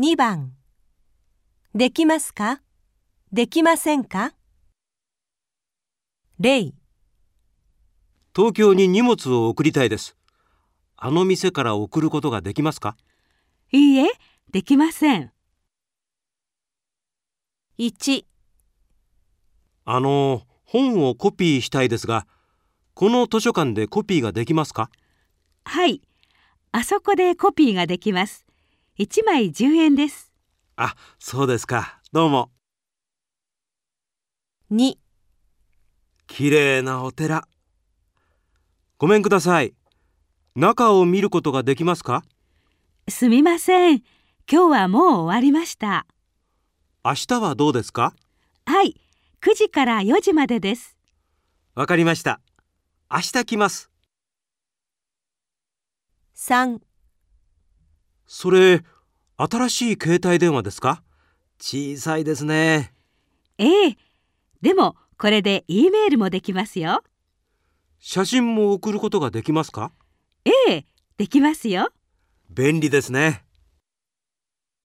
2番できますか？できませんか？例東京に荷物を送りたいです。あの店から送ることができますか？いいえ、できません。1あの、本をコピーしたいですが、この図書館でコピーができますか？はい。あそこでコピーができます。1枚10円です。あ、そうですか。どうも。2綺麗なお寺。ごめんください。中を見ることができますか？すみません。今日はもう終わりました。明日はどうですか？はい。9時から4時までです。わかりました。明日来ます。3それ、新しい携帯電話ですか？小さいですね。ええ。でも、これで E メールもできますよ。写真も送ることができますか？ええ、できますよ。便利ですね。